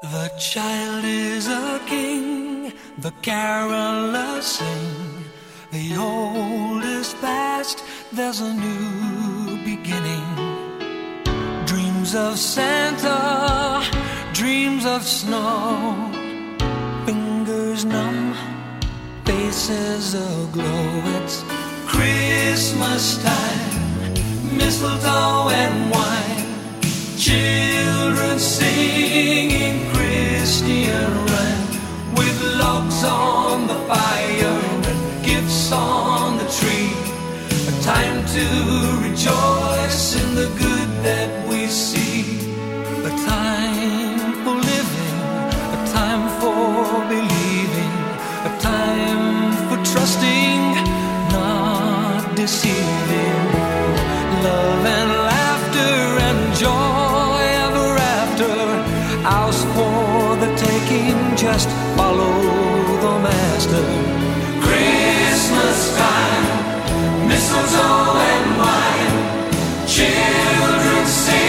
A child is a king, the carolers sing. The old is past, there's a new beginning. Dreams of Santa, dreams of snow. Fingers numb, faces aglow. It's Christmas time, mistletoe and wine. Children to rejoice in the good that we see. A time for living, a time for believing, a time for trusting, not deceiving. Love and laughter and joy ever after. Ours for the taking, just follow the master. Children